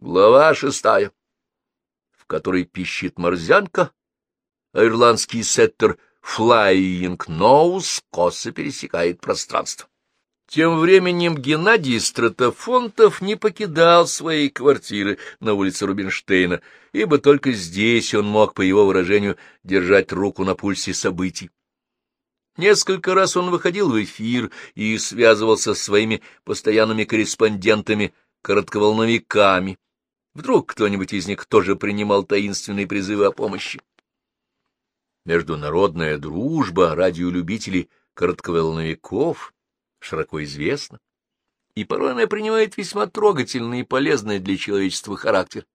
Глава шестая, в которой пищит морзянка, а ирландский сеттер Flying Nose косо пересекает пространство. Тем временем Геннадий Стратофонтов не покидал своей квартиры на улице Рубинштейна, ибо только здесь он мог, по его выражению, держать руку на пульсе событий. Несколько раз он выходил в эфир и связывался с своими постоянными корреспондентами, коротковолновиками. Вдруг кто-нибудь из них тоже принимал таинственные призывы о помощи. Международная дружба радиолюбителей коротковолновиков широко известна, и порой она принимает весьма трогательный и полезный для человечества характер.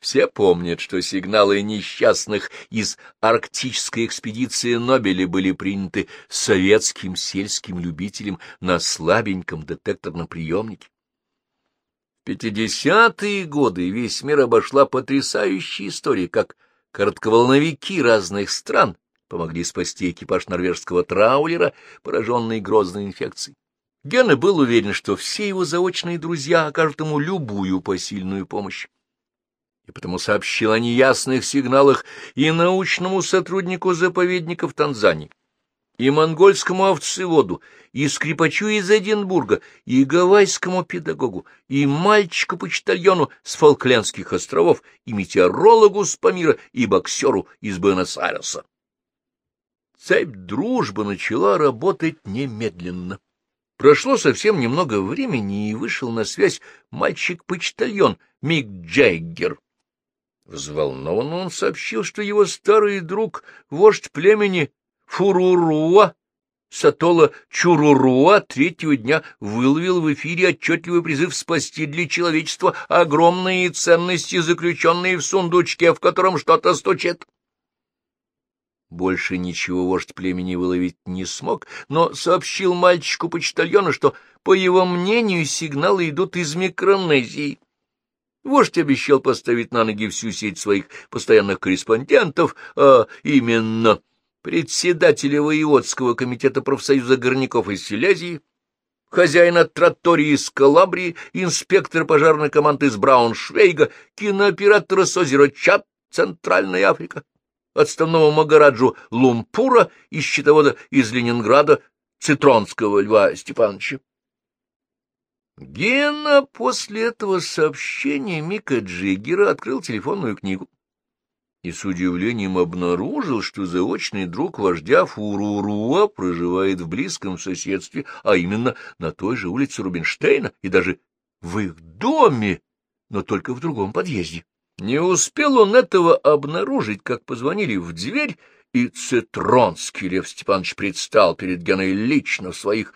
Все помнят, что сигналы несчастных из арктической экспедиции Нобеля были приняты советским сельским любителем на слабеньком детекторном приемнике. В 50-е годы весь мир обошла потрясающая история, как коротковолновики разных стран помогли спасти экипаж норвежского траулера, пораженный грозной инфекцией. Гена был уверен, что все его заочные друзья окажут ему любую посильную помощь. И потому сообщил о неясных сигналах и научному сотруднику заповедников Танзании, и монгольскому овцеводу, и скрипачу из Эдинбурга, и гавайскому педагогу, и мальчику-почтальону с Фолклендских островов, и метеорологу с Памира, и боксеру из Буэнос-Айреса. Цепь дружбы начала работать немедленно. Прошло совсем немного времени, и вышел на связь мальчик-почтальон Мик Джеггер. Взволнованно он сообщил, что его старый друг, вождь племени Фуруруа, Сатола Чуруруа, третьего дня выловил в эфире отчетливый призыв спасти для человечества огромные ценности, заключенные в сундучке, в котором что-то стучит. Больше ничего вождь племени выловить не смог, но сообщил мальчику-почтальону, что, по его мнению, сигналы идут из Микронезии. Вождь обещал поставить на ноги всю сеть своих постоянных корреспондентов, а именно председателя воеводского комитета профсоюза горняков из Силезии, хозяина тротории из Калабрии, инспектора пожарной команды из Брауншвейга, кинооператора с озера Чад, Центральная Африка, отставного Магараджу Лумпура и счетовода из Ленинграда Цитронского Льва Степановича. Гена после этого сообщения Мика Джиггера открыл телефонную книгу и с удивлением обнаружил, что заочный друг вождя Фуруруа проживает в близком соседстве, а именно на той же улице Рубинштейна и даже в их доме, но только в другом подъезде. Не успел он этого обнаружить, как позвонили в дверь, и Цитронский Лев Степанович предстал перед Геной лично в своих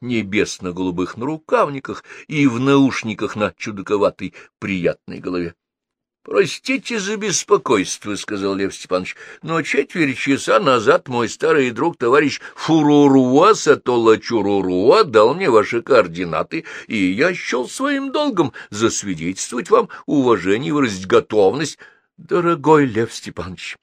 небесно-голубых нарукавниках и в наушниках на чудаковатой приятной голове. — Простите за беспокойство, — сказал Лев Степанович, — но четверть часа назад мой старый друг, товарищ Фуруруа Сатола Чуруруа, дал мне ваши координаты, и я счел своим долгом засвидетельствовать вам уважение и выразить готовность. — Дорогой Лев Степанович,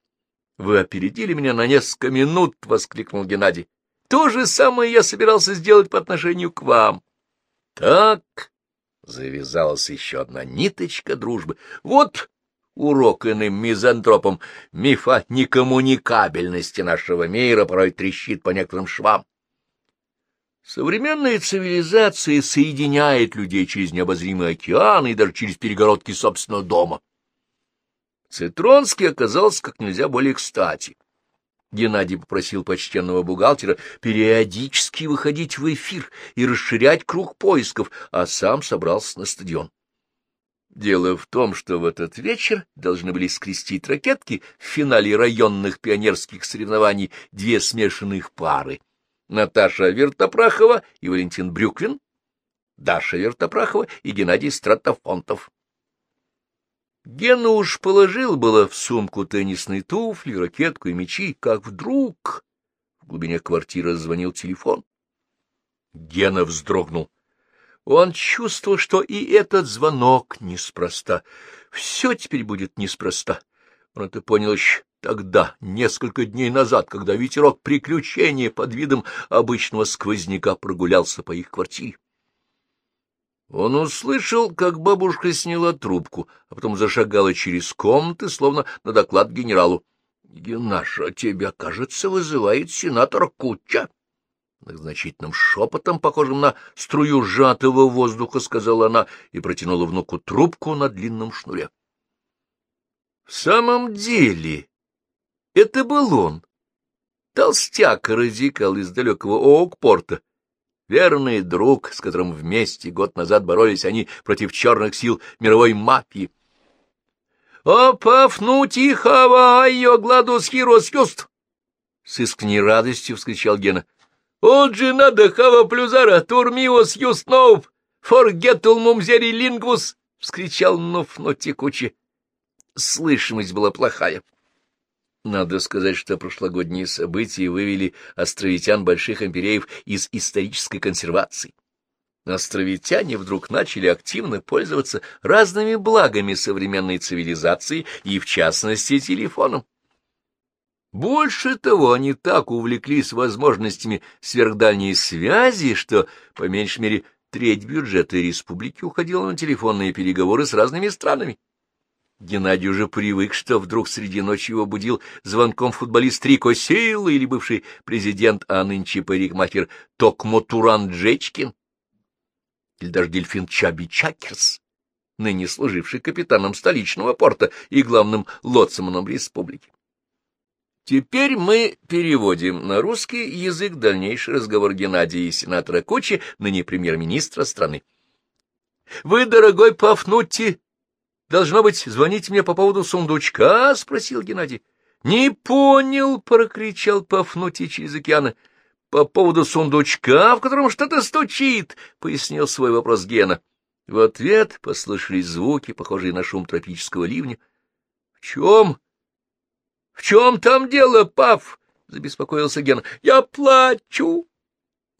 вы опередили меня на несколько минут, — воскликнул Геннадий. То же самое я собирался сделать по отношению к вам. Так завязалась еще одна ниточка дружбы. Вот урок иным мизантропам. Миф о некоммуникабельности нашего мира порой трещит по некоторым швам. Современная цивилизация соединяет людей через необозримый океан и даже через перегородки собственного дома. Цитронский оказался как нельзя более кстати. Геннадий попросил почтенного бухгалтера периодически выходить в эфир и расширять круг поисков, а сам собрался на стадион. Дело в том, что в этот вечер должны были скрестить ракетки в финале районных пионерских соревнований две смешанных пары — Наташа Вертопрахова и Валентин Брюквин, Даша Вертопрахова и Геннадий Стратофонтов. Гена уж положил было в сумку теннисные туфли, ракетку и мячи, как вдруг в глубине квартиры звонил телефон. Гена вздрогнул. Он чувствовал, что и этот звонок неспроста. Все теперь будет неспроста. Он это понял еще тогда, несколько дней назад, когда ветерок приключения под видом обычного сквозняка прогулялся по их квартире. Он услышал, как бабушка сняла трубку, а потом зашагала через комнаты, словно на доклад генералу. — Генаша, тебя, кажется, вызывает сенатор Куча. Многозначительным шепотом, похожим на струю сжатого воздуха, сказала она и протянула внуку трубку на длинном шнуре. В самом деле, это был он, толстяк-радикал из далекого Оукпорта, верный друг, с которым вместе год назад боролись они против черных сил мировой мафии. — О, Пафнутий Хавайо, Гладус Хирос Юст! — с искренней радостью вскричал Гена. — Он же надо Хава Плюзара, Турмиос Юстнов, Форгетул Мумзери Лингвус! — вскричал Нуфнути Кучи. Слышимость была плохая. Надо сказать, что прошлогодние события вывели островитян больших империев из исторической консервации. Островитяне вдруг начали активно пользоваться разными благами современной цивилизации и, в частности, телефоном. Больше того, они так увлеклись возможностями сверхдальней связи, что, по меньшей мере, треть бюджета республики уходила на телефонные переговоры с разными странами. Геннадий уже привык, что вдруг среди ночи его будил звонком футболист Рико Силы или бывший президент, а нынче парикмахер Токмо Джечкин, или даже дельфин Чаби Чакерс, ныне служивший капитаном столичного порта и главным лоцманом республики. Теперь мы переводим на русский язык дальнейший разговор Геннадия и сенатора Кучи, ныне премьер-министра страны. — Вы, дорогой Пафнутти, Должно быть, звонить мне по поводу сундучка? — спросил Геннадий. — Не понял, — прокричал Пафнутий через океаны. — По поводу сундучка, в котором что-то стучит, — пояснил свой вопрос Гена. В ответ послышались звуки, похожие на шум тропического ливня. — В чем? — В чем там дело, Паф? — забеспокоился Гена. — Я плачу. —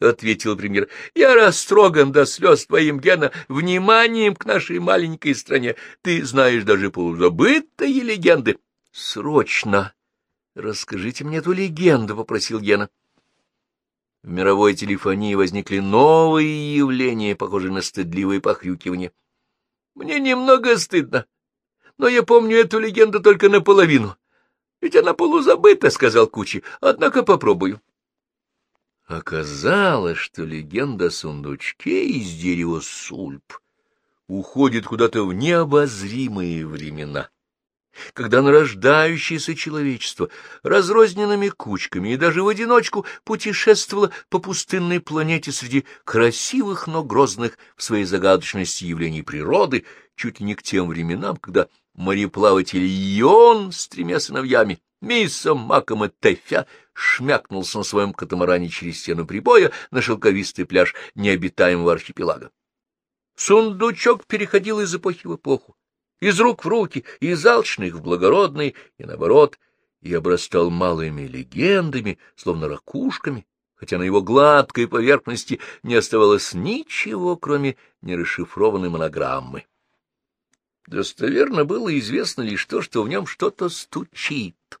ответил премьер. — Я растроган до слез твоим, Гена, вниманием к нашей маленькой стране. Ты знаешь даже полузабытые легенды. — Срочно! Расскажите мне эту легенду, — попросил Гена. В мировой телефонии возникли новые явления, похожие на стыдливые похрюкивания. — Мне немного стыдно, но я помню эту легенду только наполовину. Ведь она полузабыта, — сказал Кучи, — однако попробую. Оказалось, что легенда о сундучке из дерева сульп уходит куда-то в необозримые времена, когда нарождающееся человечество разрозненными кучками и даже в одиночку путешествовало по пустынной планете среди красивых, но грозных в своей загадочности явлений природы, чуть ли не к тем временам, когда мореплаватель Йон с тремя сыновьями, Миссом, Маком и Тефя шмякнулся на своем катамаране через стену прибоя на шелковистый пляж необитаемого архипелага. Сундучок переходил из эпохи в эпоху, из рук в руки, из алчных в благородные, и наоборот, и обрастал малыми легендами, словно ракушками, хотя на его гладкой поверхности не оставалось ничего, кроме нерасшифрованной монограммы. Достоверно было известно лишь то, что в нем что-то стучит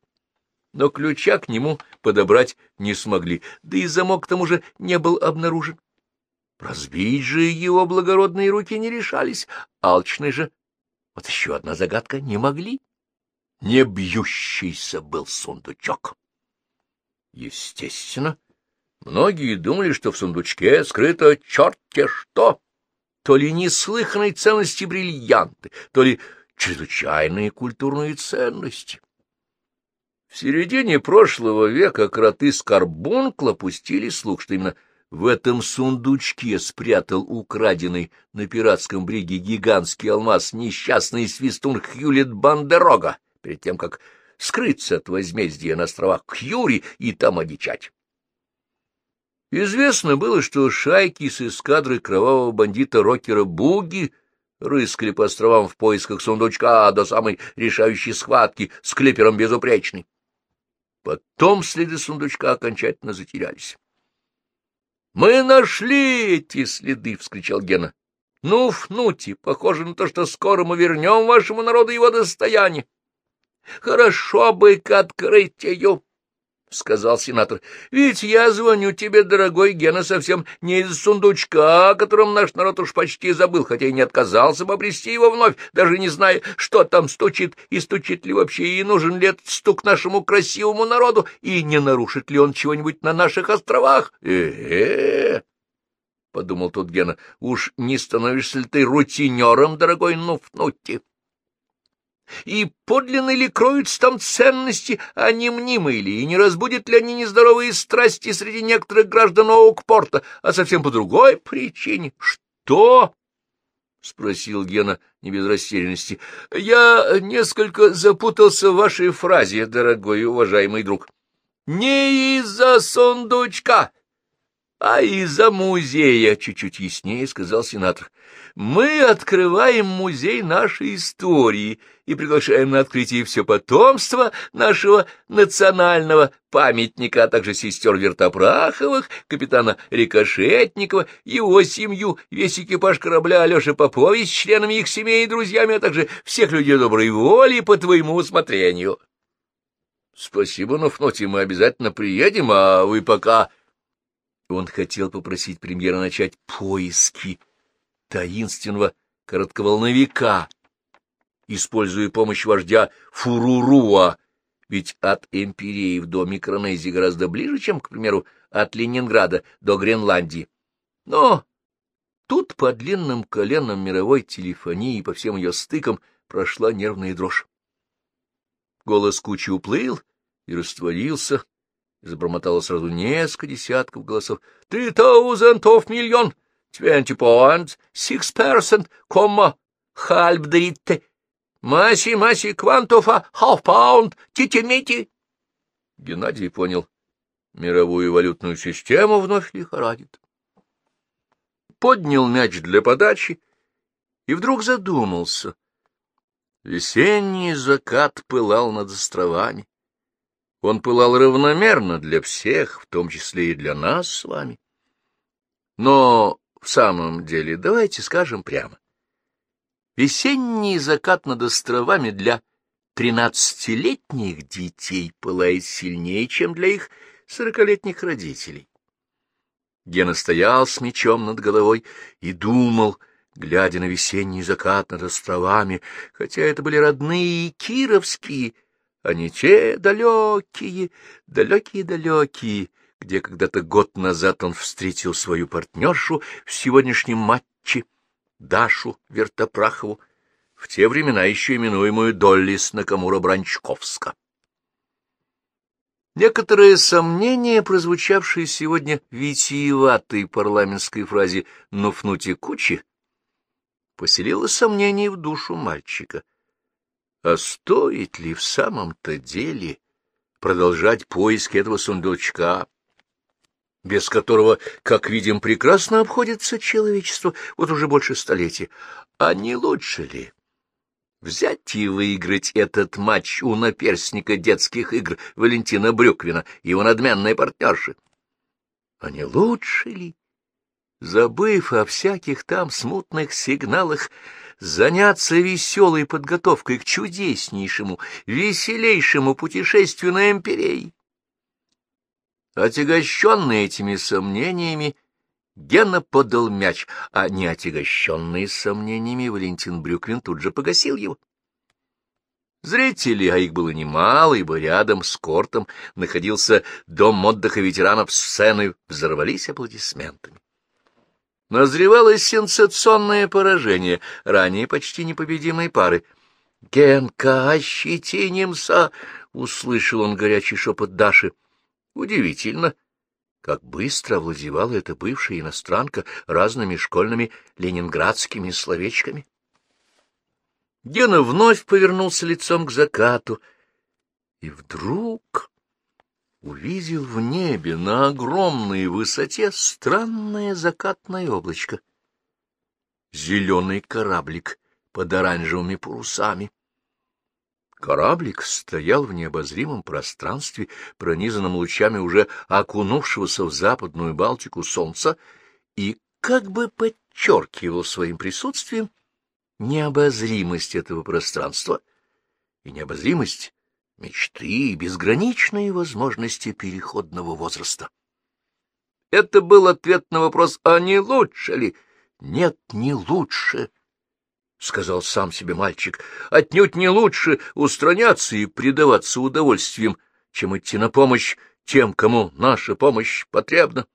но ключа к нему подобрать не смогли, да и замок к тому же не был обнаружен. Разбить же его благородные руки не решались, алчные же, вот еще одна загадка, не могли. Не бьющийся был сундучок. Естественно, многие думали, что в сундучке скрыто черт-те что, то ли неслыханной ценности бриллианты, то ли чрезвычайные культурные ценности. В середине прошлого века кроты с карбункла пустили слух, что именно в этом сундучке спрятал украденный на пиратском бриге гигантский алмаз несчастный свистун Хьюлет Бандерога, перед тем, как скрыться от возмездия на островах Кьюри и там одичать. Известно было, что шайки с эскадры кровавого бандита-рокера Буги рыскали по островам в поисках сундучка до самой решающей схватки с клипером безупречный. Потом следы сундучка окончательно затерялись. — Мы нашли эти следы! — вскричал Гена. — Ну, Фнути, похоже на то, что скоро мы вернем вашему народу его достояние. Хорошо бы к открытию. — сказал сенатор. — Ведь я звоню тебе, дорогой Гена, совсем не из сундучка, о котором наш народ уж почти забыл, хотя и не отказался бы обрести его вновь, даже не зная, что там стучит, и стучит ли вообще, и нужен ли этот стук нашему красивому народу, и не нарушит ли он чего-нибудь на наших островах. Э-э-э! — подумал тут Гена. — Уж не становишься ли ты рутинером, дорогой Нуфнути? И подлинно ли кроются там ценности, а не мнимые ли, и не разбудят ли они нездоровые страсти среди некоторых граждан Оукпорта, а совсем по другой причине? Что? — спросил Гена не без растерянности. — Я несколько запутался в вашей фразе, дорогой и уважаемый друг. — Не из-за сундучка, а из-за музея, — чуть-чуть яснее сказал сенатор. Мы открываем музей нашей истории и приглашаем на открытие все потомство нашего национального памятника, а также сестер Вертопраховых, капитана Рикошетникова, его семью, весь экипаж корабля Алеша Попович с членами их семей и друзьями, а также всех людей доброй воли по твоему усмотрению. — Спасибо, Нафноти, мы обязательно приедем, а вы пока... Он хотел попросить премьера начать поиски таинственного коротковолновика, используя помощь вождя Фуруруа, ведь от Эмпирии до Микронезии гораздо ближе, чем, к примеру, от Ленинграда до Гренландии. Но тут по длинным коленам мировой телефонии и по всем ее стыкам прошла нервная дрожь. Голос кучи уплыл и растворился, забормотало сразу несколько десятков голосов. «Три thousand of million! Twenty points! Six percent! Комма! Halb дритте! Маси, маси, квантофа! Half pound! Тити-мити!» Геннадий понял. Мировую валютную систему вновь лихорадит. Поднял мяч для подачи и вдруг задумался. Весенний закат пылал над островами. Он пылал равномерно для всех, в том числе и для нас с вами. Но в самом деле, давайте скажем прямо, весенний закат над островами для тринадцатилетних детей пылает сильнее, чем для их сорокалетних родителей. Гена стоял с мечом над головой и думал, глядя на весенний закат над островами, хотя это были родные кировские, не те далекие, далекие-далекие, где когда-то год назад он встретил свою партнершу в сегодняшнем матче, Дашу Вертопрахову, в те времена еще именуемую Доллис Накамура-Бранчковска. Некоторые сомнения, прозвучавшие сегодня в витиеватой парламентской фразе «нуфнути кучи», поселило сомнение в душу мальчика. А стоит ли в самом-то деле продолжать поиски этого сундучка, без которого, как видим, прекрасно обходится человечество вот уже больше столетий? А не лучше ли взять и выиграть этот матч у наперсника детских игр Валентина Брюквина и его надменной партнерши? А не лучше ли, забыв о всяких там смутных сигналах, заняться веселой подготовкой к чудеснейшему, веселейшему путешествию на Эмпирей. Отягощенный этими сомнениями, Гена подал мяч, а не отягощенный сомнениями Валентин Брюквин тут же погасил его. Зрители, а их было немало, ибо рядом с кортом находился дом отдыха ветеранов сцены, взорвались аплодисментами. Назревалось сенсационное поражение ранее почти непобедимой пары. «Генка, ощетинимся!» — услышал он горячий шепот Даши. Удивительно, как быстро овладевала эта бывшая иностранка разными школьными ленинградскими словечками. Гена вновь повернулся лицом к закату, и вдруг увидел в небе на огромной высоте странное закатное облачко. Зеленый кораблик под оранжевыми парусами. Кораблик стоял в необозримом пространстве, пронизанном лучами уже окунувшегося в западную Балтику солнца, и как бы подчеркивал своим присутствием необозримость этого пространства и необозримость мечты и безграничные возможности переходного возраста. Это был ответ на вопрос, а не лучше ли? Нет, не лучше, — сказал сам себе мальчик. Отнюдь не лучше устраняться и предаваться удовольствиям, чем идти на помощь тем, кому наша помощь потребна.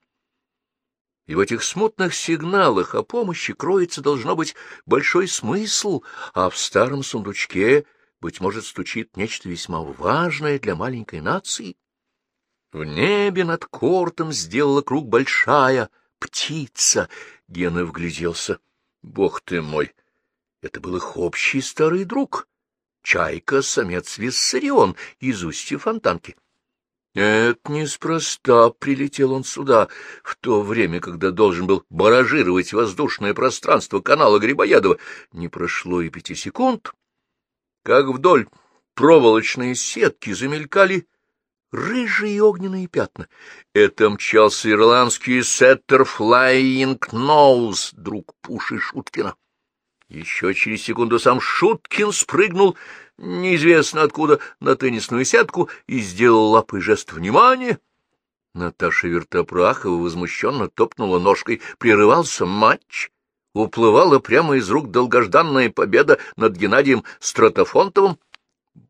И в этих смутных сигналах о помощи кроется, должно быть, большой смысл, а в старом сундучке, быть может, стучит нечто весьма важное для маленькой нации. В небе над кортом сделала круг большая птица. Гена вгляделся. Бог ты мой! Это был их общий старый друг. Чайка-самец Виссарион из устья фонтанки. Нет, неспроста прилетел он сюда, в то время, когда должен был баражировать воздушное пространство канала Грибоедова. Не прошло и пяти секунд, как вдоль проволочной сетки замелькали рыжие огненные пятна. Это мчался ирландский сеттер Флайинг Ноуз, друг Пуши Шуткина. Еще через секунду сам Шуткин спрыгнул неизвестно откуда на теннисную сетку и сделал лапой жест внимания. Наташа Вертопрахова возмущенно топнула ножкой. Прерывался матч. Уплывала прямо из рук долгожданная победа над Геннадием Стратофонтовым.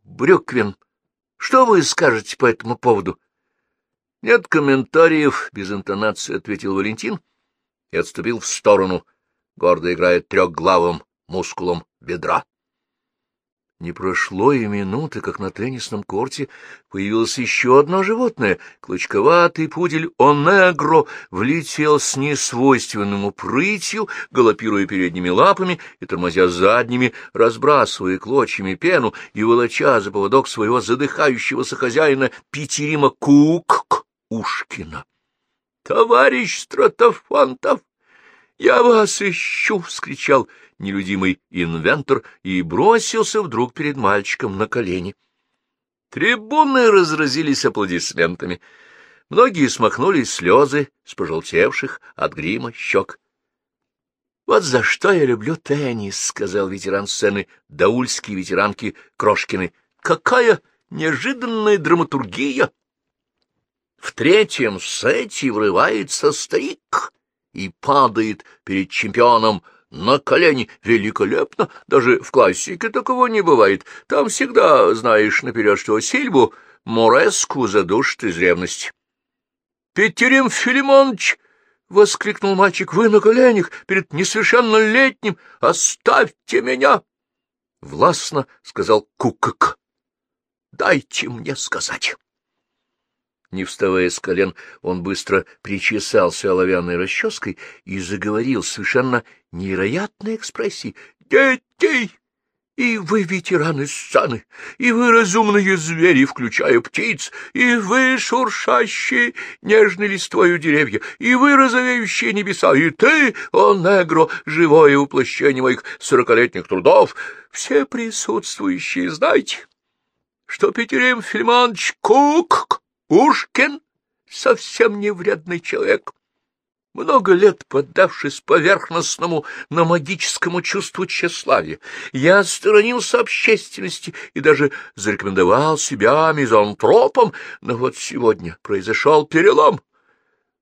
Брюквин, что вы скажете по этому поводу? — Нет комментариев, — без интонации ответил Валентин и отступил в сторону, гордо играя трехглавым мускулом бедра. Не прошло и минуты, как на теннисном корте появилось еще одно животное. Клочковатый пудель Онегро влетел с несвойственным упрытью, галопируя передними лапами и тормозя задними, разбрасывая клочьями пену и волоча за поводок своего задыхающегося хозяина Петерима Кук-Ушкина. — Товарищ Стратофантов! Я вас ищу! — вскричал нелюдимый инвентор и бросился вдруг перед мальчиком на колени. Трибуны разразились аплодисментами. Многие смахнули слезы с пожелтевших от грима щек. — Вот за что я люблю теннис, — сказал ветеран сцены, даульские ветеранки Крошкины. — Какая неожиданная драматургия! В третьем сете врывается старик и падает перед чемпионом на колени. Великолепно! Даже в классике такого не бывает. Там всегда знаешь наперед, что Сильву Мореску задушит из ревности. — Петерим Филимонович! — воскликнул мальчик. — Вы на коленях перед несовершеннолетним! Оставьте меня! — властно сказал Кукок. — Дайте мне сказать. Не вставая с колен, он быстро причесался оловянной расческой и заговорил совершенно невероятной экспрессией. «Детей! И вы ветераны сцены, и вы разумные звери, включая птиц, и вы шуршащие нежной листвою деревья, и вы розовеющие небеса, и ты, о негро, живое воплощение моих сорокалетних трудов, все присутствующие, знайте, что Петерим Филимонович Кук Ушкин совсем не вредный человек. Много лет поддавшись поверхностному, но магическому чувству тщеславия, я отсторонился общественности и даже зарекомендовал себя мизантропом, но вот сегодня произошел перелом.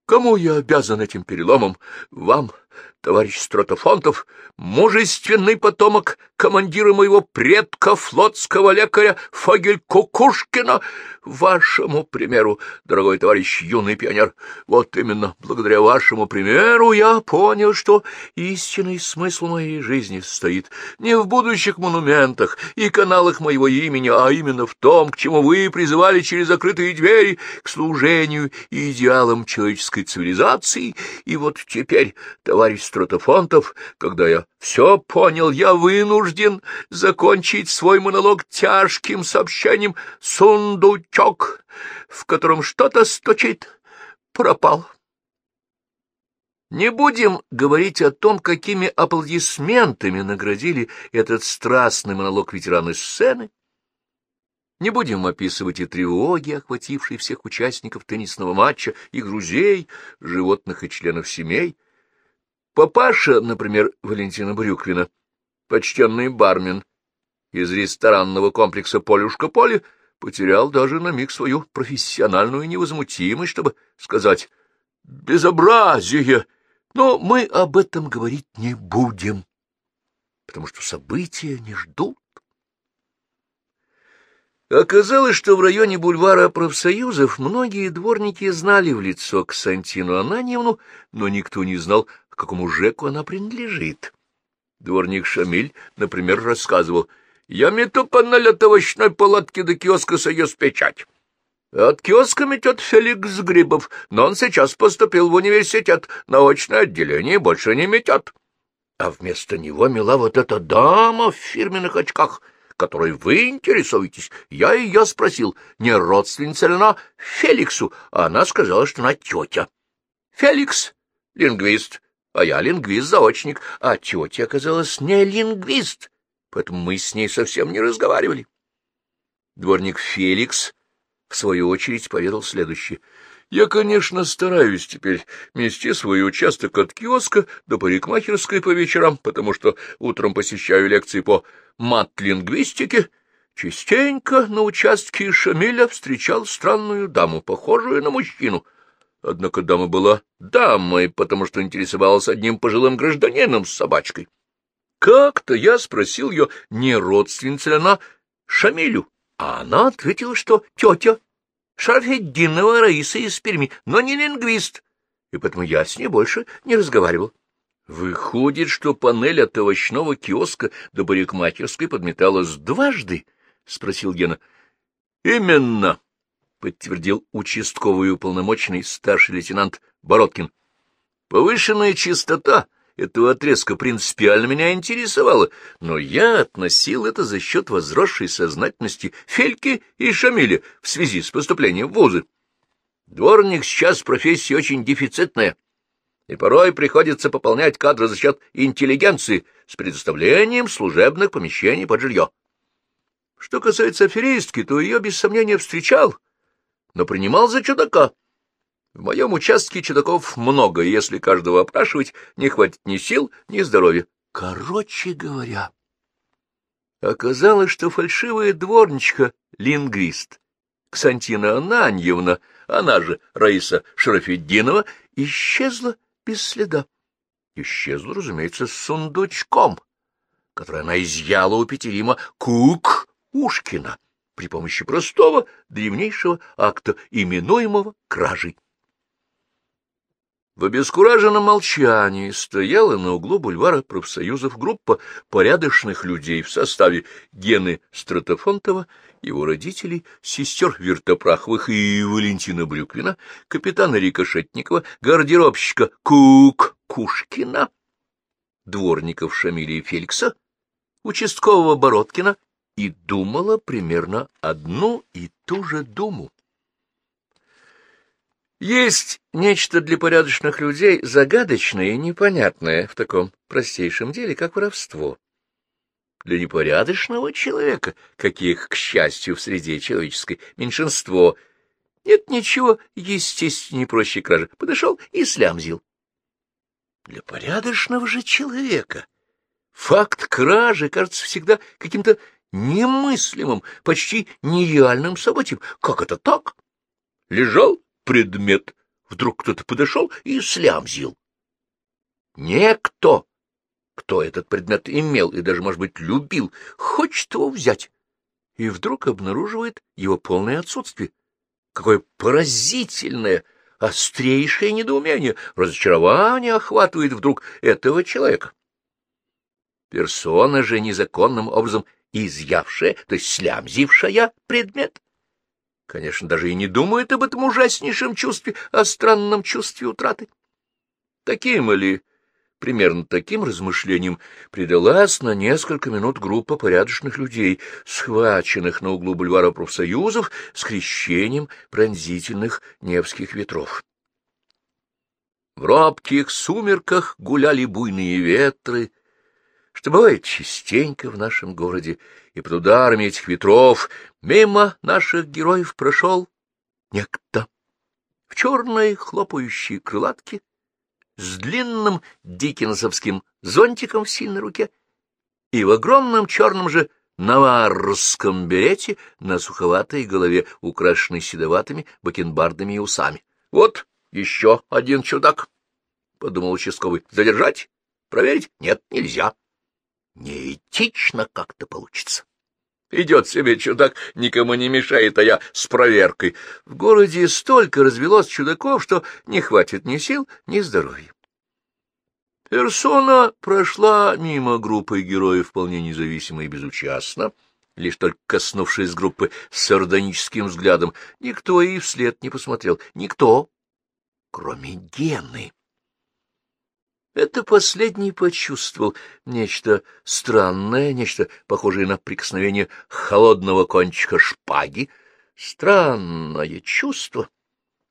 Кому я обязан этим переломом? Вам, товарищ Стратофонтов, мужественный потомок командира моего предка, флотского лекаря Фагель Кукушкина, вашему примеру, дорогой товарищ юный пионер, вот именно благодаря вашему примеру я понял, что истинный смысл моей жизни стоит не в будущих монументах и каналах моего имени, а именно в том, к чему вы призывали через закрытые двери, к служению и идеалам человеческой цивилизации, и вот теперь, товарищ Стратофонтов, когда я все понял, я вынужден закончить свой монолог тяжким сообщением «Сундучок, в котором что-то стучит, пропал». Не будем говорить о том, какими аплодисментами наградили этот страстный монолог ветераны сцены. Не будем описывать и тревоги, охватившие всех участников теннисного матча, и друзей, животных и членов семей. Папаша, например, Валентина Брюквина, почтенный бармен из ресторанного комплекса «Полюшка-поле», потерял даже на миг свою профессиональную невозмутимость, чтобы сказать «безобразие», но мы об этом говорить не будем, потому что события не ждут. Оказалось, что в районе бульвара профсоюзов многие дворники знали в лицо Ксантину Ананьевну, но никто не знал, к какому ЖЭКу она принадлежит. Дворник Шамиль, например, рассказывал, «Я мету панель от овощной палатки до киоска «Союз Печать». От киоска метет Феликс Грибов, но он сейчас поступил в университет, научное отделение больше не метет. А вместо него мила вот эта дама в фирменных очках — которой вы интересуетесь. Я ее спросил, не родственница ли она Феликсу, а она сказала, что она тетя. Феликс — лингвист, а я лингвист-заочник, а тетя оказалась не лингвист, поэтому мы с ней совсем не разговаривали. Дворник Феликс, в свою очередь, поведал следующее — я, конечно, стараюсь теперь мести свой участок от киоска до парикмахерской по вечерам, потому что утром посещаю лекции по мат-лингвистике. Частенько на участке Шамиля встречал странную даму, похожую на мужчину. Однако дама была дамой, потому что интересовалась одним пожилым гражданином с собачкой. Как-то я спросил ее, не родственница ли она Шамилю, а она ответила, что тетя. Шарафеддинова Раиса из Перми, но не лингвист, и поэтому я с ней больше не разговаривал. Выходит, что панель от овощного киоска до парикмахерской подметалась дважды? — спросил Гена. — Именно, — подтвердил участковый уполномоченный старший лейтенант Бородкин. — Повышенная чистота этого отрезка принципиально меня интересовало, но я относил это за счет возросшей сознательности Фельки и Шамиля в связи с поступлением в вузы. Дворник сейчас профессия очень дефицитная, и порой приходится пополнять кадры за счет интеллигенции с предоставлением служебных помещений под жилье. Что касается аферистки, то ее без сомнения встречал, но принимал за чудака. В моем участке чудаков много, и если каждого опрашивать, не хватит ни сил, ни здоровья. Короче говоря, оказалось, что фальшивая дворничка — лингвист. Ксантина Ананьевна, она же Раиса Шарафеддинова, исчезла без следа. Исчезла, разумеется, с сундучком, который она изъяла у Петерима Кук Ушкина при помощи простого древнейшего акта, именуемого кражей. В обескураженном молчании стояла на углу бульвара профсоюзов группа порядочных людей в составе Гены Стратофонтова, его родителей, сестер Вертопраховых и Валентина Брюквина, капитана Рикошетникова, гардеробщика Кук Кушкина, дворников Шамиля и Феликса, участкового Бородкина и думала примерно одну и ту же думу. Есть нечто для порядочных людей загадочное и непонятное в таком простейшем деле, как воровство. Для непорядочного человека, каких, к счастью, в среде человеческой меньшинство, нет ничего естественнее проще кражи. Подошел и слямзил. Для порядочного же человека факт кражи кажется всегда каким-то немыслимым, почти нереальным событием. Как это так? Лежал предмет. Вдруг кто-то подошел и слямзил. Некто, кто этот предмет имел и даже, может быть, любил, хочет его взять, и вдруг обнаруживает его полное отсутствие. Какое поразительное, острейшее недоумение, разочарование охватывает вдруг этого человека. Персона же незаконным образом изъявшая, то есть слямзившая предмет, конечно, даже и не думает об этом ужаснейшем чувстве, о странном чувстве утраты. Таким или примерно таким размышлениям предалась на несколько минут группа порядочных людей, схваченных на углу бульвара профсоюзов с крещением пронзительных невских ветров. В робких сумерках гуляли буйные ветры, что бывает частенько в нашем городе, и под ударами этих ветров мимо наших героев прошел некто в черной хлопающей крылатке с длинным дикенсовским зонтиком в сильной руке и в огромном черном же наварском берете на суховатой голове, украшенной седоватыми бакенбардами и усами. — Вот еще один чудак, — подумал участковый. — Задержать? Проверить? Нет, нельзя. Неэтично как-то получится. Идет себе чудак, никому не мешает, а я с проверкой. В городе столько развелось чудаков, что не хватит ни сил, ни здоровья. Персона прошла мимо группы героев вполне независимо и безучастно, лишь только коснувшись группы с сардоническим взглядом. Никто и вслед не посмотрел. Никто, кроме Гены. Это последний почувствовал нечто странное, нечто похожее на прикосновение холодного кончика шпаги. Странное чувство,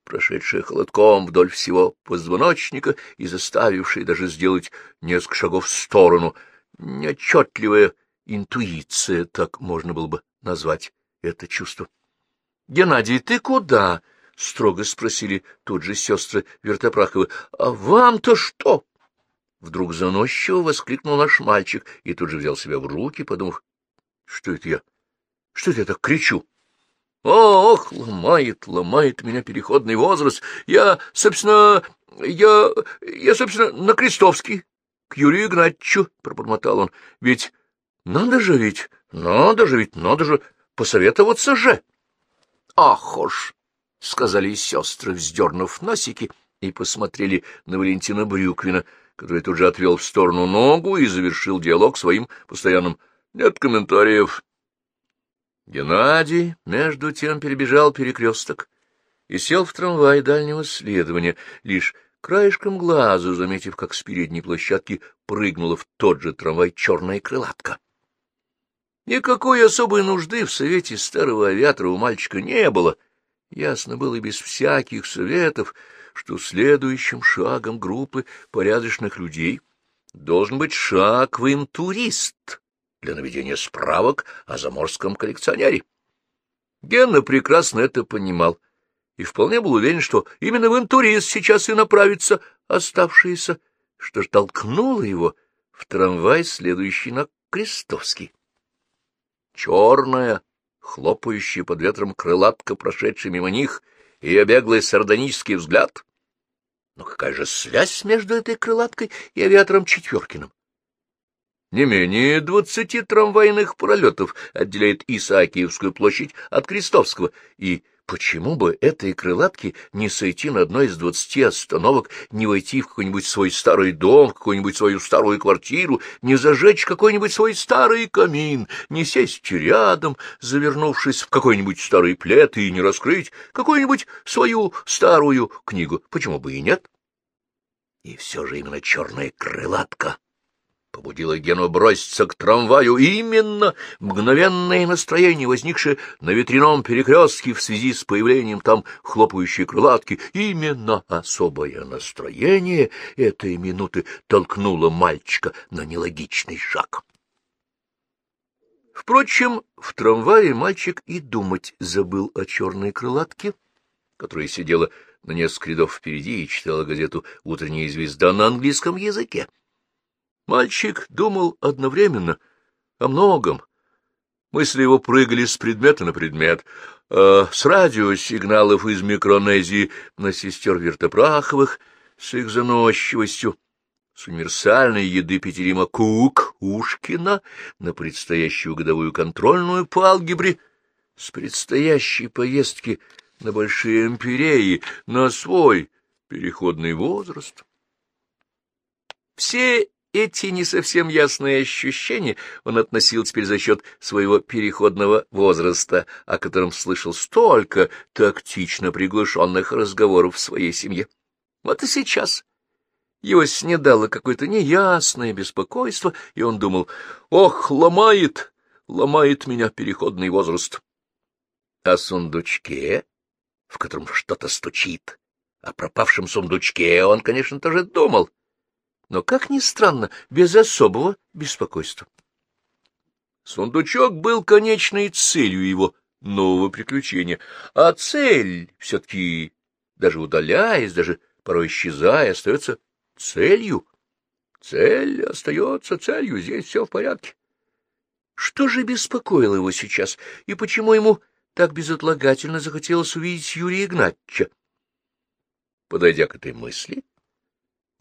прошедшее холодком вдоль всего позвоночника и заставившее даже сделать несколько шагов в сторону. Неотчетливая интуиция, так можно было бы назвать это чувство. — Геннадий, ты куда? — строго спросили тут же сестры Вертопраховы. — А вам-то что? Вдруг заносчиво воскликнул наш мальчик и тут же взял себя в руки, подумав, что это я? Что это я так кричу? Ох, ломает, ломает меня переходный возраст. Я, собственно, я, я, собственно, на Крестовский, к Юрию Игнатьевичу, — пробормотал он. Ведь надо же ведь, надо же ведь, надо же посоветоваться же. Ах уж, — сказали сестры, вздернув носики, и посмотрели на Валентина Брюквина — который тут же отвел в сторону ногу и завершил диалог своим постоянным «нет комментариев». Геннадий, между тем, перебежал перекресток и сел в трамвай дальнего следования, лишь краешком глаза, заметив, как с передней площадки прыгнула в тот же трамвай черная крылатка. Никакой особой нужды в совете старого авиатора у мальчика не было. Ясно было и без всяких советов, что следующим шагом группы порядочных людей должен быть шаг в интурист для наведения справок о заморском коллекционере. Генна прекрасно это понимал и вполне был уверен, что именно в интурист сейчас и направится оставшиеся, что ж толкнуло его в трамвай, следующий на Крестовский. Черная, хлопающая под ветром крылатка, прошедшая мимо них, ее беглый сардонический взгляд. Но какая же связь между этой крылаткой и авиатором Четверкиным? Не менее двадцати трамвайных пролетов отделяет Исаакиевскую площадь от Крестовского, и почему бы этой крылатке не сойти на одной из двадцати остановок, не войти в какой-нибудь свой старый дом, в какую-нибудь свою старую квартиру, не зажечь какой-нибудь свой старый камин, не сесть рядом, завернувшись в какой-нибудь старый плед, и не раскрыть какую-нибудь свою старую книгу? Почему бы и нет? И все же именно черная крылатка побудило Гену броситься к трамваю именно мгновенное настроение, возникшее на ветряном перекрестке в связи с появлением там хлопающей крылатки, именно особое настроение этой минуты толкнуло мальчика на нелогичный шаг. Впрочем, в трамвае мальчик и думать забыл о черной крылатке, которая сидела на несколько рядов впереди и читала газету «Утренняя звезда» на английском языке. Мальчик думал одновременно о многом. Мысли его прыгали с предмета на предмет, э, с радиосигналов из Микронезии на сестер Вертопраховых, с их заносчивостью, с универсальной еды Петерима Кук, Ушкина, на предстоящую годовую контрольную по алгебре, с предстоящей поездки на Большие Империи, на свой переходный возраст. Все эти не совсем ясные ощущения он относил теперь за счет своего переходного возраста, о котором слышал столько тактично приглушенных разговоров в своей семье. Вот и сейчас его снедало какое-то неясное беспокойство, и он думал, «Ох, ломает, ломает меня переходный возраст». О сундучке, в котором что-то стучит, о пропавшем сундучке он, конечно, тоже думал, — но, как ни странно, без особого беспокойства. Сундучок был конечной целью его нового приключения, а цель все-таки, даже удаляясь, даже порой исчезая, остается целью. Цель остается целью, здесь все в порядке. Что же беспокоило его сейчас, и почему ему так безотлагательно захотелось увидеть Юрия Игнатьевича? Подойдя к этой мысли,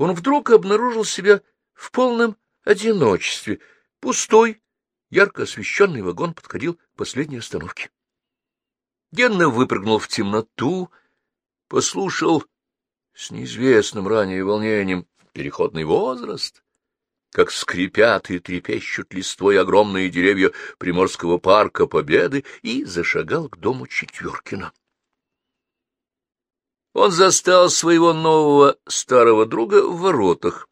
он вдруг обнаружил себя в полном одиночестве. Пустой, ярко освещенный вагон подходил к последней остановке. Генна выпрыгнул в темноту, послушал с неизвестным ранее волнением переходный возраст, как скрипят и трепещут листвой огромные деревья Приморского парка Победы, и зашагал к дому Четверкина. Он застал своего нового старого друга в воротах.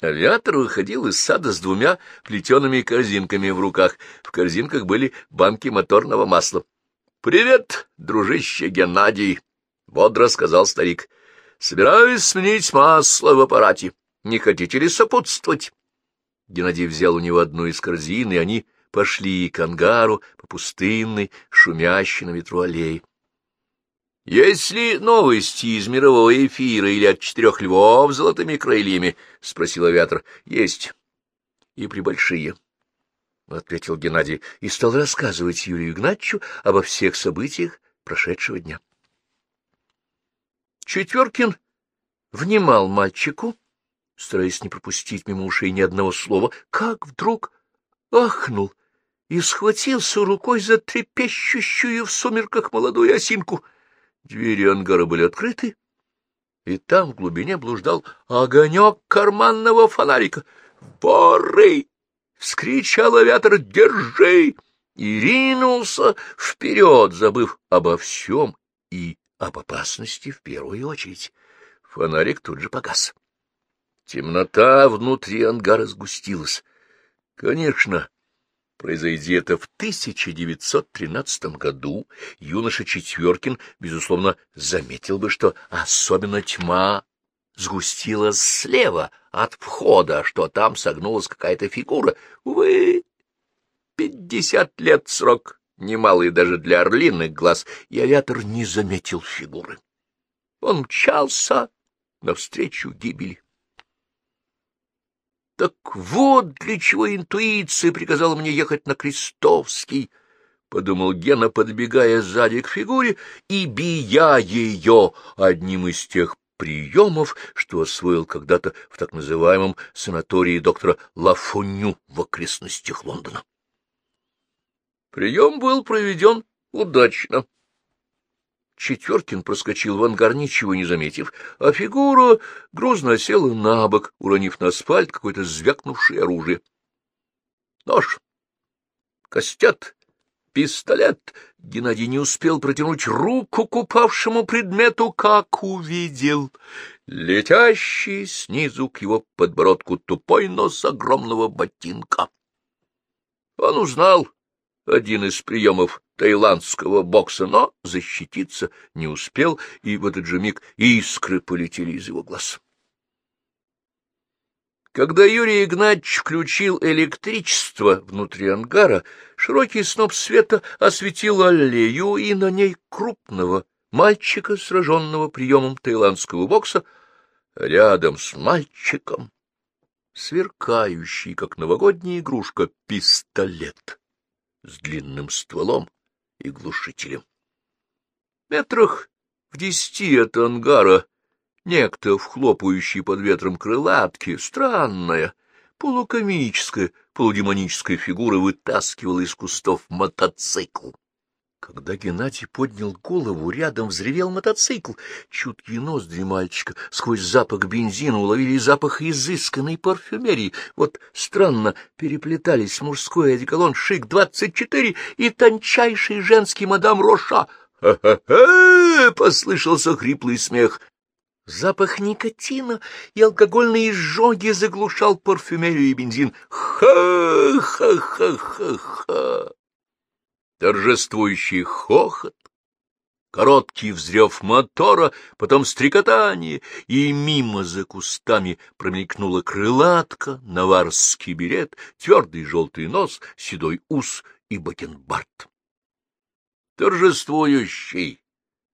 Авиатор выходил из сада с двумя плетеными корзинками в руках. В корзинках были банки моторного масла. — Привет, дружище Геннадий! — бодро сказал старик. — Собираюсь сменить масло в аппарате. Не хотите ли сопутствовать? Геннадий взял у него одну из корзин, и они пошли к ангару по пустынной, шумящей на ветру аллее. — Есть ли новости из мирового эфира или от четырех львов с золотыми крыльями? — спросил авиатор. — Есть. — И прибольшие. — ответил Геннадий и стал рассказывать Юрию Игнатьевичу обо всех событиях прошедшего дня. Четверкин внимал мальчику, стараясь не пропустить мимо ушей ни одного слова, как вдруг ахнул и схватился рукой за трепещущую в сумерках молодую осинку — Двери ангара были открыты, и там в глубине блуждал огонек карманного фонарика. «Боры!» — вскричал авиатор «Держи!» и ринулся вперед, забыв обо всем и об опасности в первую очередь. Фонарик тут же погас. Темнота внутри ангара сгустилась. Конечно, Произойди это в 1913 году, юноша Четверкин, безусловно, заметил бы, что особенно тьма сгустилась слева от входа, что там согнулась какая-то фигура. Увы, пятьдесят лет срок, немалый даже для орлиных глаз, и авиатор не заметил фигуры. Он мчался навстречу гибели. Так вот для чего интуиция приказала мне ехать на Крестовский, — подумал Гена, подбегая сзади к фигуре и бия ее одним из тех приемов, что освоил когда-то в так называемом санатории доктора Лафоню в окрестностях Лондона. Прием был проведен удачно. Четверкин проскочил в ангар, ничего не заметив, а фигура грозно села на бок, уронив на асфальт какое-то звякнувшее оружие. Нож, костят, пистолет. Геннадий не успел протянуть руку к упавшему предмету, как увидел летящий снизу к его подбородку тупой нос огромного ботинка. Он узнал один из приемов таиландского бокса, но защититься не успел, и в этот же миг искры полетели из его глаз. Когда Юрий Игнатьевич включил электричество внутри ангара, широкий сноп света осветил аллею, и на ней крупного мальчика, сраженного приемом таиландского бокса, рядом с мальчиком, сверкающий, как новогодняя игрушка, пистолет с длинным стволом и глушителем. Метрах в десяти от ангара некто, вхлопающий под ветром крылатки, странная, полукомическая, полудемоническая фигура вытаскивала из кустов мотоцикл. Когда Геннадий поднял голову, рядом взревел мотоцикл. Чуткие ноздри мальчика сквозь запах бензина уловили запах изысканной парфюмерии. Вот странно переплетались мужской одеколон «Шик-24» и тончайший женский мадам Роша. «Ха-ха-ха!» — послышался хриплый смех. Запах никотина и алкогольные изжоги заглушал парфюмерию и бензин. «Ха-ха-ха-ха-ха!» Торжествующий хохот, короткий взрев мотора, потом стрекотание, и мимо за кустами промелькнула крылатка, наварский берет, твердый желтый нос, седой ус и бакенбард. Торжествующий,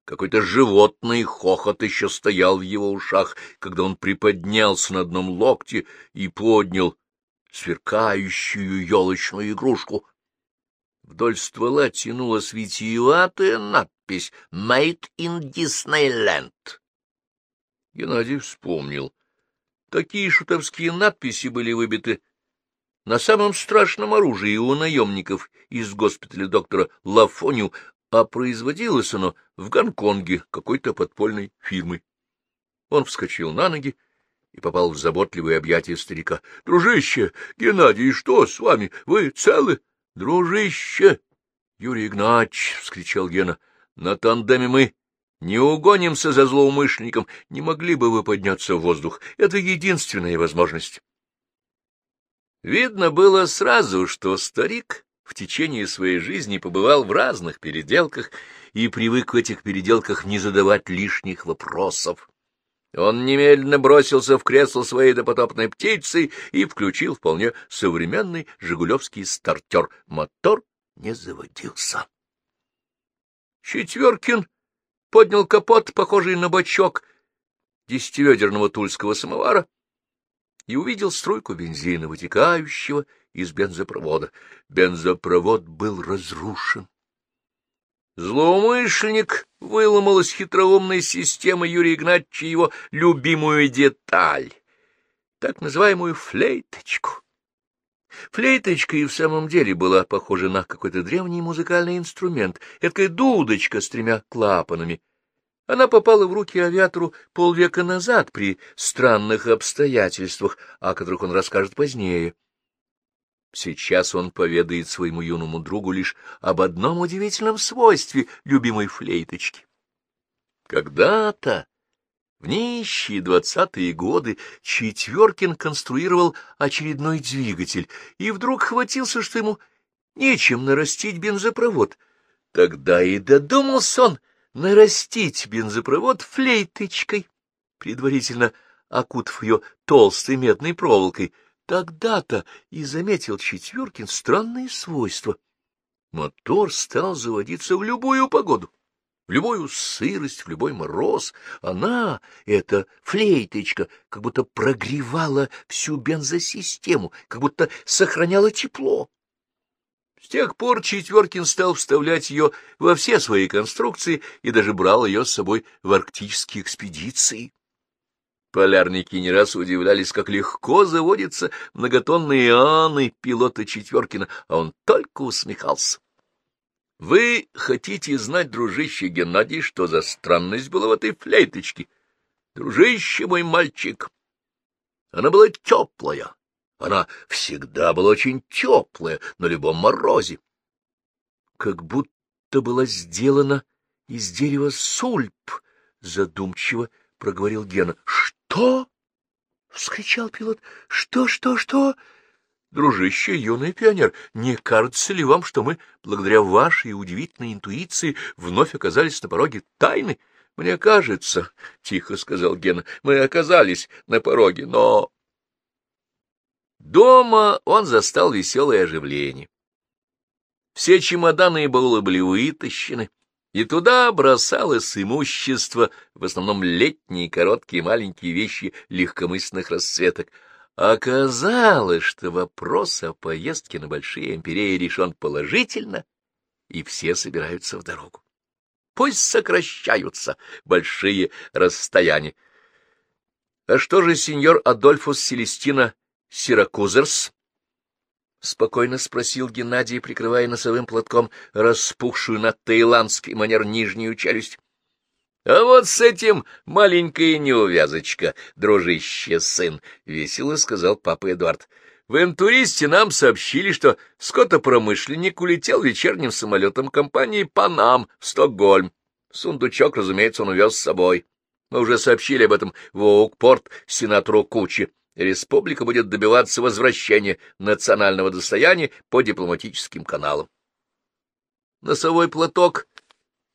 какой-то животный хохот еще стоял в его ушах, когда он приподнялся на одном локте и поднял сверкающую елочную игрушку — Вдоль ствола тянулась витиеватая надпись «Made in Disneyland». Геннадий вспомнил. Такие шутовские надписи были выбиты на самом страшном оружии у наемников из госпиталя доктора Лафоню, а производилось оно в Гонконге какой-то подпольной фирмой. Он вскочил на ноги и попал в заботливые объятия старика. — Дружище, Геннадий, что с вами? Вы целы? — Дружище! — Юрий Игнатьевич! — вскричал Гена. — На тандеме мы не угонимся за злоумышленником. Не могли бы вы подняться в воздух? Это единственная возможность. Видно было сразу, что старик в течение своей жизни побывал в разных переделках и привык в этих переделках не задавать лишних вопросов. Он немедленно бросился в кресло своей допотопной птицы и включил вполне современный жигулевский стартер. Мотор не заводился. Четверкин поднял капот, похожий на бачок десятиведерного тульского самовара, и увидел струйку бензина, вытекающего из бензопровода. Бензопровод был разрушен. Злоумышленник выломал из хитроумной системы Юрия Игнатьевича его любимую деталь, так называемую флейточку. Флейточка и в самом деле была похожа на какой-то древний музыкальный инструмент, эдакая дудочка с тремя клапанами. Она попала в руки авиатору полвека назад при странных обстоятельствах, о которых он расскажет позднее. Сейчас он поведает своему юному другу лишь об одном удивительном свойстве любимой флейточки. Когда-то, в нищие двадцатые годы, Четверкин конструировал очередной двигатель и вдруг хватился, что ему нечем нарастить бензопровод. Тогда и додумался он нарастить бензопровод флейточкой, предварительно окутав ее толстой медной проволокой, Тогда-то и заметил Четверкин странные свойства. Мотор стал заводиться в любую погоду, в любую сырость, в любой мороз. Она, эта флейточка, как будто прогревала всю бензосистему, как будто сохраняла тепло. С тех пор Четверкин стал вставлять ее во все свои конструкции и даже брал ее с собой в арктические экспедиции. Полярники не раз удивлялись, как легко заводятся многотонные аны пилота Четверкина, а он только усмехался. Вы хотите знать, дружище Геннадий, что за странность была в этой флейточке? Дружище мой мальчик, она была теплая, она всегда была очень теплая на любом морозе. Как будто была сделана из дерева сульп, задумчиво проговорил Гена. «Что?» — вскричал пилот. «Что, что, что?» «Дружище, юный пионер, не кажется ли вам, что мы, благодаря вашей удивительной интуиции, вновь оказались на пороге тайны?» «Мне кажется, — тихо сказал Гена, — мы оказались на пороге, но...» Дома он застал веселое оживление. Все чемоданы и баулы были вытащены, и туда бросалось имущество, в основном летние короткие маленькие вещи легкомысленных расцветок. Оказалось, что вопрос о поездке на Большие Империи решен положительно, и все собираются в дорогу. Пусть сокращаются большие расстояния. — А что же сеньор Адольфус Селестина Сиракузерс? — спокойно спросил Геннадий, прикрывая носовым платком распухшую на таиландский манер нижнюю челюсть. — А вот с этим маленькая неувязочка, дружище сын, — весело сказал папа Эдуард. — В интуристе нам сообщили, что скотопромышленник улетел вечерним самолетом компании «Панам» в Стокгольм. Сундучок, разумеется, он увез с собой. Мы уже сообщили об этом в Оукпорт сенатору Кучи республика будет добиваться возвращения национального достояния по дипломатическим каналам. Носовой платок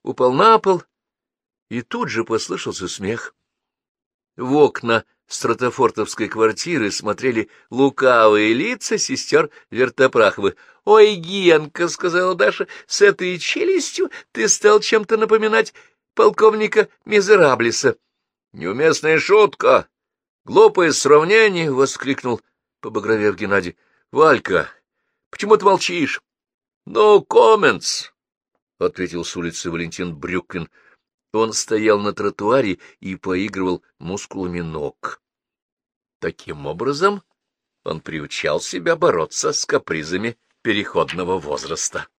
упал на пол, и тут же послышался смех. В окна стратофортовской квартиры смотрели лукавые лица сестер Вертопраховых. — Ой, Генка, — сказала Даша, — с этой челюстью ты стал чем-то напоминать полковника Мизераблиса. — Неуместная шутка, Глупое сравнение! — воскликнул, побагровев Геннадий. — Валька, почему ты молчишь? «No comments», — ответил с улицы Валентин Брюквин. Он стоял на тротуаре и поигрывал мускулами ног. Таким образом, он приучал себя бороться с капризами переходного возраста.